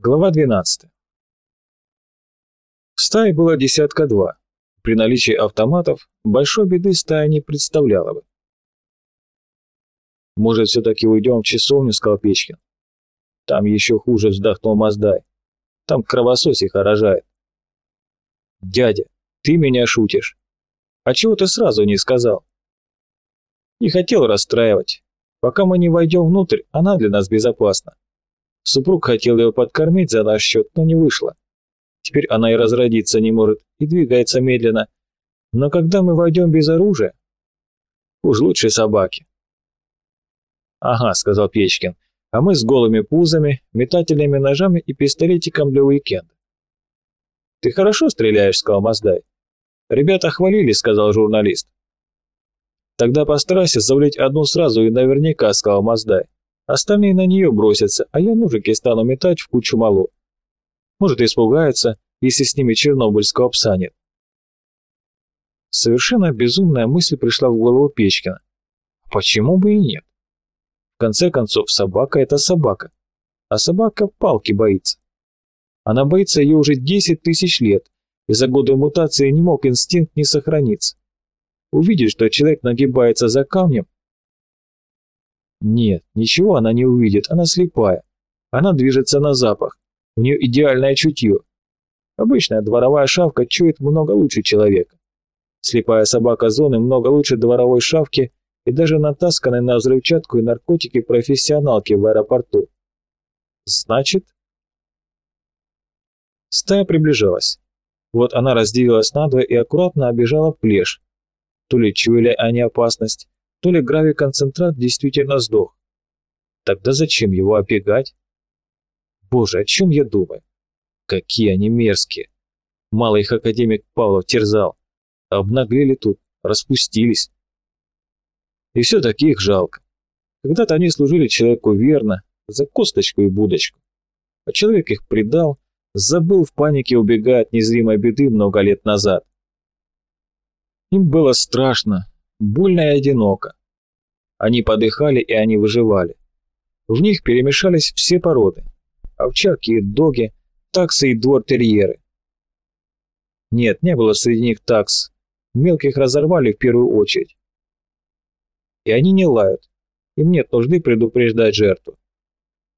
Глава 12. В стае было десятка два. При наличии автоматов большой беды стая не представляла бы. «Может, все-таки уйдем в часовню?» — сказал Печкин. «Там еще хуже», — вздохнул Маздай. «Там кровососиха рожает». «Дядя, ты меня шутишь. А чего ты сразу не сказал?» «Не хотел расстраивать. Пока мы не войдем внутрь, она для нас безопасна. Супруг хотел ее подкормить за наш счет, но не вышло. Теперь она и разродиться не может, и двигается медленно. Но когда мы войдем без оружия, уж лучше собаки. «Ага», — сказал Печкин, — «а мы с голыми пузами, метательными ножами и пистолетиком для уикенда». «Ты хорошо стреляешь», — сказал Маздай. «Ребята хвалили», — сказал журналист. «Тогда постарайся завалить одну сразу и наверняка», — сказал Маздай. Остальные на нее бросятся, а я ножики стану метать в кучу мало. Может, испугаются, если с ними чернобыльского пса нет. Совершенно безумная мысль пришла в голову Печкина. Почему бы и нет? В конце концов, собака — это собака. А собака палки боится. Она боится ее уже 10 тысяч лет, и за годы мутации не мог инстинкт не сохраниться. Увидит, что человек нагибается за камнем, нет, ничего она не увидит, она слепая. Она движется на запах. У нее идеальное чутье. Обычная дворовая шавка чует много лучше человека. Слепая собака зоны много лучше дворовой шавки и даже натасканной на взрывчатку и наркотики профессионалки в аэропорту. Значит... Стая приближалась. Вот она разделилась надвое и аккуратно обижала плешь. То ли чуяли они опасность, то ли гравий-концентрат действительно сдох. Тогда зачем его опекать? Боже, о чем я думаю? Какие они мерзкие. Мало их академик Павлов терзал. Обнаглели тут, распустились. И все-таки их жалко. Когда-то они служили человеку верно, за косточку и будочку. А человек их предал, забыл в панике, убегая от незримой беды много лет назад. Им было страшно, больно и одиноко. Они подыхали и они выживали. В них перемешались все породы. Овчарки и доги, таксы и двор-терьеры. Нет, не было среди них такс. Мелких разорвали в первую очередь. И они не лают. Им нет нужды предупреждать жертву.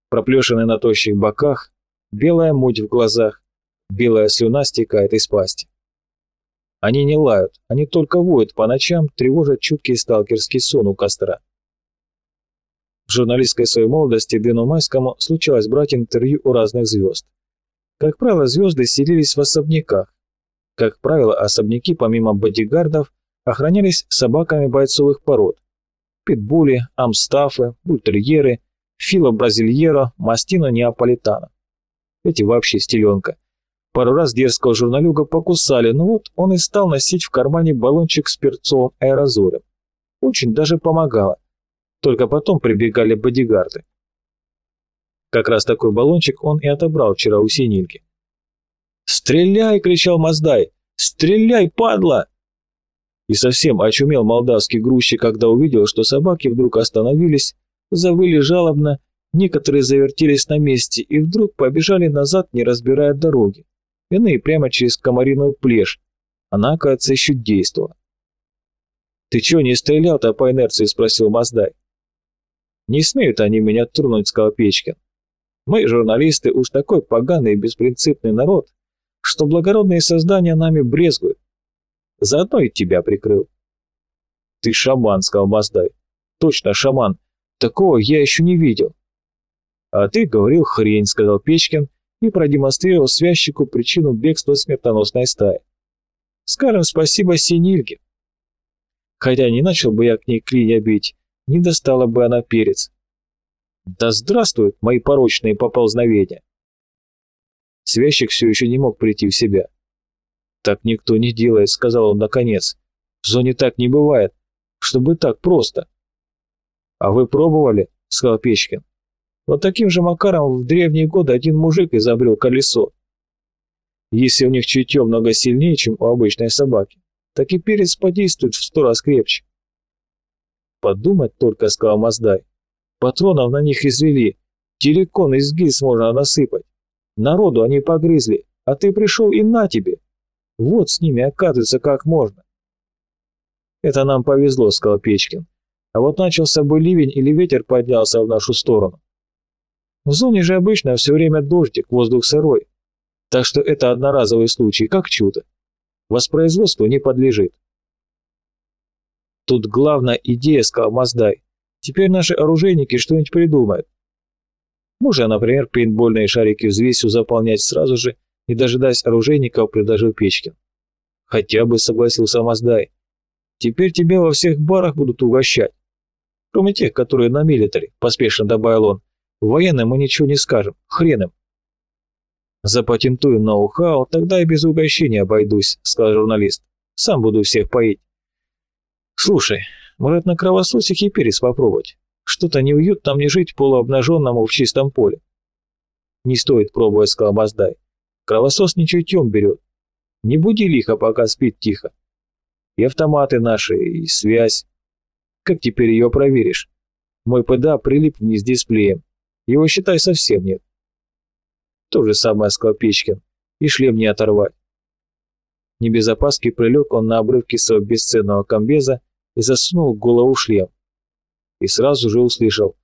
Проплешины на тощих боках, белая муть в глазах, белая слюна стекает из пасти. Они не лают, они только воют по ночам, тревожат чуткий сталкерский сон у костра. В журналистской своей молодости Дэну Майскому случалось брать интервью у разных звезд. Как правило, звезды селились в особняках. Как правило, особняки, помимо бодигардов, охранялись собаками бойцовых пород. Питбули, амстафы, бультерьеры, фило бразильеро, мастино неаполитано. Эти вообще стеленка. Пару раз дерзкого журналюга покусали, но вот он и стал носить в кармане баллончик с перцовым аэрозолем. Очень даже помогало. Только потом прибегали бодигарды. Как раз такой баллончик он и отобрал вчера у синильки. «Стреляй!» — кричал Маздай. «Стреляй, падла!» И совсем очумел молдавский грузчик, когда увидел, что собаки вдруг остановились, завыли жалобно, некоторые завертелись на месте и вдруг побежали назад, не разбирая дороги иные прямо через комариную плешь. Она, кажется, еще действовала. «Ты чего не стрелял-то по инерции?» – спросил Маздай. «Не смеют они меня тронуть», – сказал Печкин. «Мы, журналисты, уж такой поганый и беспринципный народ, что благородные создания нами брезгуют. Заодно и тебя прикрыл». «Ты шаман», – сказал Маздай. «Точно шаман. Такого я еще не видел». «А ты говорил хрень», – сказал Печкин и продемонстрировал связчику причину бегства смертоносной стаи. Скажем спасибо Синильке. Хотя не начал бы я к ней клинья бить, не достала бы она перец. Да здравствуют мои порочные поползновения. Связчик все еще не мог прийти в себя. «Так никто не делает», — сказал он наконец. «В зоне так не бывает, чтобы так просто». «А вы пробовали?» — сказал Печкин. Вот таким же макаром в древние годы один мужик изобрел колесо. Если у них чутье много сильнее, чем у обычной собаки, так и перец подействует в сто раз крепче. Подумать только, сказал Маздай. Патронов на них извели, телекон из гильз можно насыпать. Народу они погрызли, а ты пришел и на тебе. Вот с ними, оказывается, как можно. Это нам повезло, сказал Печкин. А вот начался бы ливень или ветер поднялся в нашу сторону. В зоне же обычно все время дождик, воздух сырой. Так что это одноразовый случай, как чудо. Воспроизводству не подлежит. Тут главная идея, сказал Маздай. Теперь наши оружейники что-нибудь придумают. Можно, например, пейнтбольные шарики взвесью заполнять сразу же, не дожидаясь оружейников, предложил Печкин. Хотя бы, согласился Маздай. Теперь тебя во всех барах будут угощать. Кроме тех, которые на милитаре, поспешно добавил он. Военным мы ничего не скажем, хрен им. Запатентую ноу-хау, тогда и без угощения обойдусь, сказал журналист. Сам буду всех поить. Слушай, может на кровососихе перец попробовать? Что-то неуютно мне жить полуобнаженному в чистом поле. Не стоит пробовать, сказал Баздай. Кровосос не чутьем берет. Не буди лихо, пока спит тихо. И автоматы наши, и связь. Как теперь ее проверишь? Мой ПДА прилип вниз дисплеем. Его, считай, совсем нет. То же самое сказал Печкин. И шлем не оторвать. Не без прилег он на обрывке своего бесценного комбеза и засунул голову в шлем. И сразу же услышал.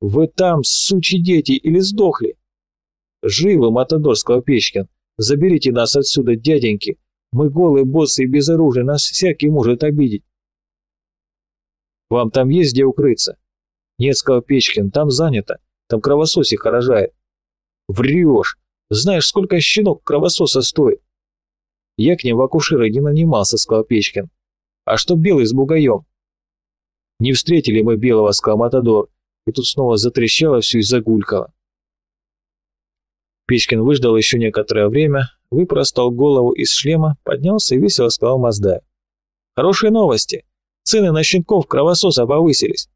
«Вы там, сучи дети, или сдохли?» «Живы, Матадор», — сказал Печкин. «Заберите нас отсюда, дяденьки. Мы голые боссы и без оружия, нас всякий может обидеть». «Вам там есть где укрыться?» «Нет», — сказал Печкин, — «там занято. Там кровососик рожает». «Врешь! Знаешь, сколько щенок кровососа стоит?» «Я к ним в акушеры не нанимался», — сказал Печкин. «А что белый с бугаем?» «Не встретили мы белого», — сказал Матадор, и тут снова затрещало все и загулькало. Печкин выждал еще некоторое время, выпростал голову из шлема, поднялся и весело сказал Мазда. «Хорошие новости! Цены на щенков кровососа повысились!»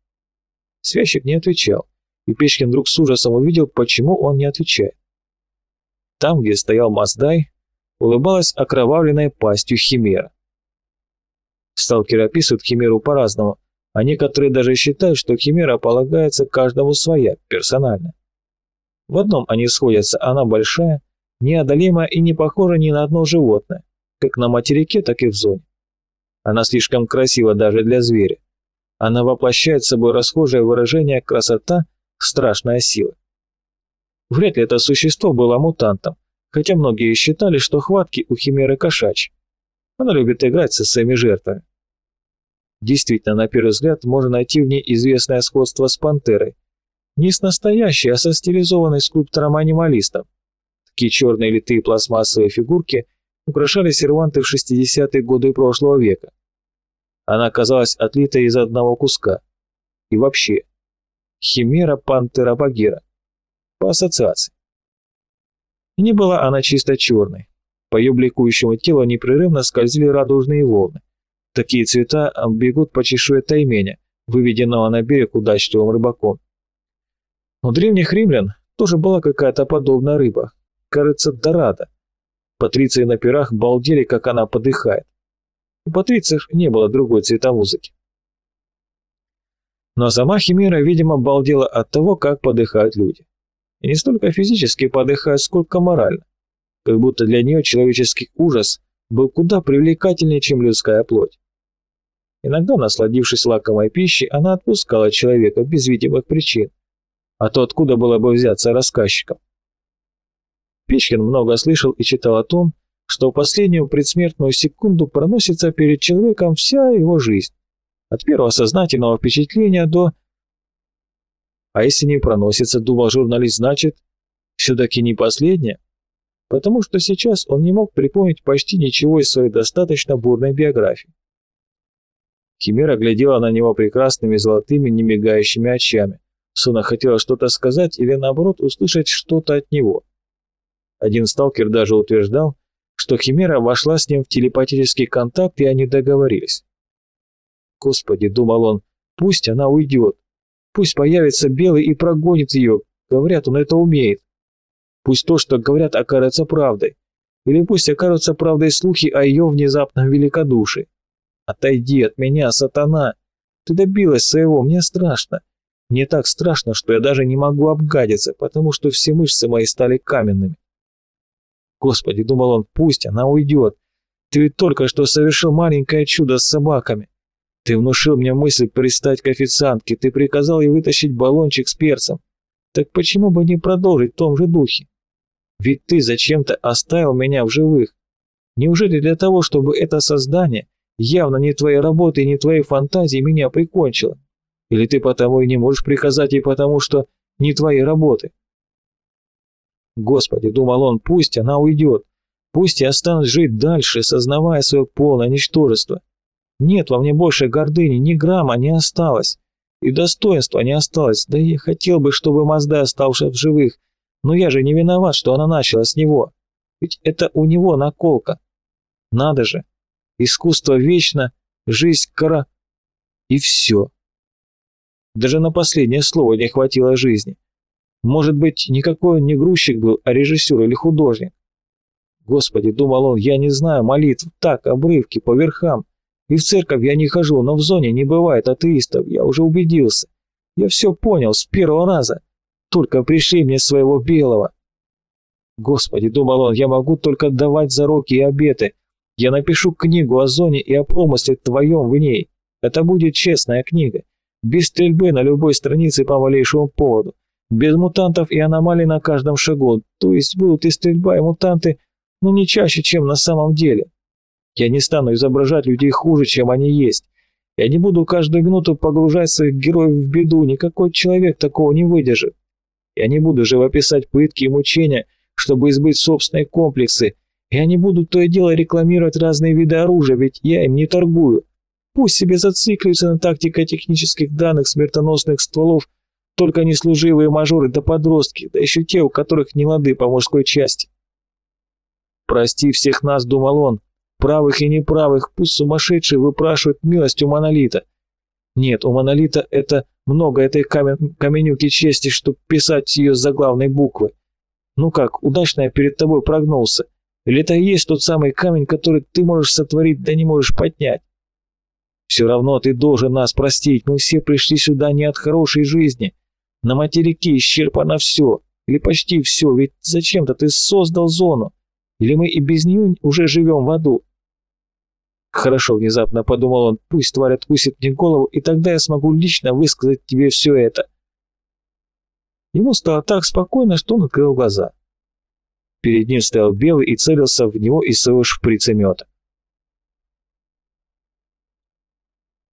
Свящик не отвечал, и Печкин вдруг с ужасом увидел, почему он не отвечает. Там, где стоял Маздай, улыбалась окровавленной пастью химера. Сталкеры описывают химеру по-разному, а некоторые даже считают, что химера полагается каждому своя, персонально. В одном они сходятся, она большая, неодолимая и не похожа ни на одно животное, как на материке, так и в зоне. Она слишком красива даже для зверя. Она воплощает собой расхожее выражение «красота», «страшная сила». Вряд ли это существо было мутантом, хотя многие считали, что хватки у химеры кошачьи. Она любит играть со своими жертвами. Действительно, на первый взгляд, можно найти в ней известное сходство с пантерой. Не с настоящей, а со стилизованной скульптором-анималистом. Такие черные литые пластмассовые фигурки украшали серванты в 60-е годы прошлого века. Она оказалась отлитой из одного куска. И вообще, химера пантера багира. По ассоциации. Не была она чисто черной. По ее бликующему телу непрерывно скользили радужные волны. Такие цвета бегут по чешуе тайменя, выведенного на берег удачливым рыбаком. У древних римлян тоже была какая-то подобная рыба, кажется, дорада. Патриции на пирах балдели, как она подыхает. У патрициев не было другой цветомузыки. Но сама Химера, видимо, балдела от того, как подыхают люди. И не столько физически подыхают, сколько морально. Как будто для нее человеческий ужас был куда привлекательнее, чем людская плоть. Иногда, насладившись лакомой пищей, она отпускала человека без видимых причин. А то откуда было бы взяться рассказчиком? Печкин много слышал и читал о том, что в последнюю предсмертную секунду проносится перед человеком вся его жизнь. От первого сознательного впечатления до... А если не проносится, думал журналист, значит, все-таки не последняя? Потому что сейчас он не мог припомнить почти ничего из своей достаточно бурной биографии. Химера глядела на него прекрасными золотыми немигающими очами. Суна хотела что-то сказать или, наоборот, услышать что-то от него. Один сталкер даже утверждал, что Химера вошла с ним в телепатический контакт, и они договорились. «Господи», — думал он, — «пусть она уйдет. Пусть появится Белый и прогонит ее. Говорят, он это умеет. Пусть то, что говорят, окажется правдой. Или пусть окажутся правдой слухи о ее внезапном великодушии. Отойди от меня, сатана! Ты добилась своего, мне страшно. Мне так страшно, что я даже не могу обгадиться, потому что все мышцы мои стали каменными. Господи, думал он, пусть она уйдет. Ты ведь только что совершил маленькое чудо с собаками. Ты внушил мне мысль пристать к официантке, ты приказал ей вытащить баллончик с перцем. Так почему бы не продолжить в том же духе? Ведь ты зачем-то оставил меня в живых. Неужели для того, чтобы это создание, явно не твоей работы и не твоей фантазии, меня прикончило? Или ты потому и не можешь приказать ей потому, что не твоей работы? Господи, думал он, пусть она уйдет. Пусть я останусь жить дальше, сознавая свое полное ничтожество. Нет во мне больше гордыни, ни грамма не осталось. И достоинства не осталось. Да я хотел бы, чтобы Мазда остался в живых. Но я же не виноват, что она начала с него. Ведь это у него наколка. Надо же. Искусство вечно, жизнь кора... И все. Даже на последнее слово не хватило жизни. Может быть, никакой он не грузчик был, а режиссер или художник. Господи, думал он, я не знаю молитв, так, обрывки, по верхам. И в церковь я не хожу, но в зоне не бывает атеистов, я уже убедился. Я все понял с первого раза. Только пришли мне своего белого. Господи, думал он, я могу только давать зароки и обеты. Я напишу книгу о зоне и о промысле твоем в ней. Это будет честная книга. Без стрельбы на любой странице по малейшему поводу. Без мутантов и аномалий на каждом шагу. То есть будут и стрельба, и мутанты, но не чаще, чем на самом деле. Я не стану изображать людей хуже, чем они есть. Я не буду каждую минуту погружать своих героев в беду, никакой человек такого не выдержит. Я не буду живописать пытки и мучения, чтобы избыть собственные комплексы. Я не буду то и дело рекламировать разные виды оружия, ведь я им не торгую. Пусть себе зацикливаются на тактико-технических данных смертоносных стволов только не служивые мажоры да подростки, да еще те, у которых не лады по мужской части. «Прости всех нас», — думал он, правых и неправых, пусть сумасшедшие выпрашивают милость у монолита. Нет, у монолита это много этой камен, каменюки чести, чтобы писать ее заглавной буквы. Ну как, удачно я перед тобой прогнулся. Или это и есть тот самый камень, который ты можешь сотворить, да не можешь поднять? Все равно ты должен нас простить, мы все пришли сюда не от хорошей жизни. На материке исчерпано все, или почти все, ведь зачем-то ты создал зону. Или мы и без нее уже живем в аду? Хорошо, внезапно подумал он, пусть тварь откусит мне голову, и тогда я смогу лично высказать тебе все это. Ему стало так спокойно, что он открыл глаза. Перед ним стоял белый и целился в него из своего шприцемета.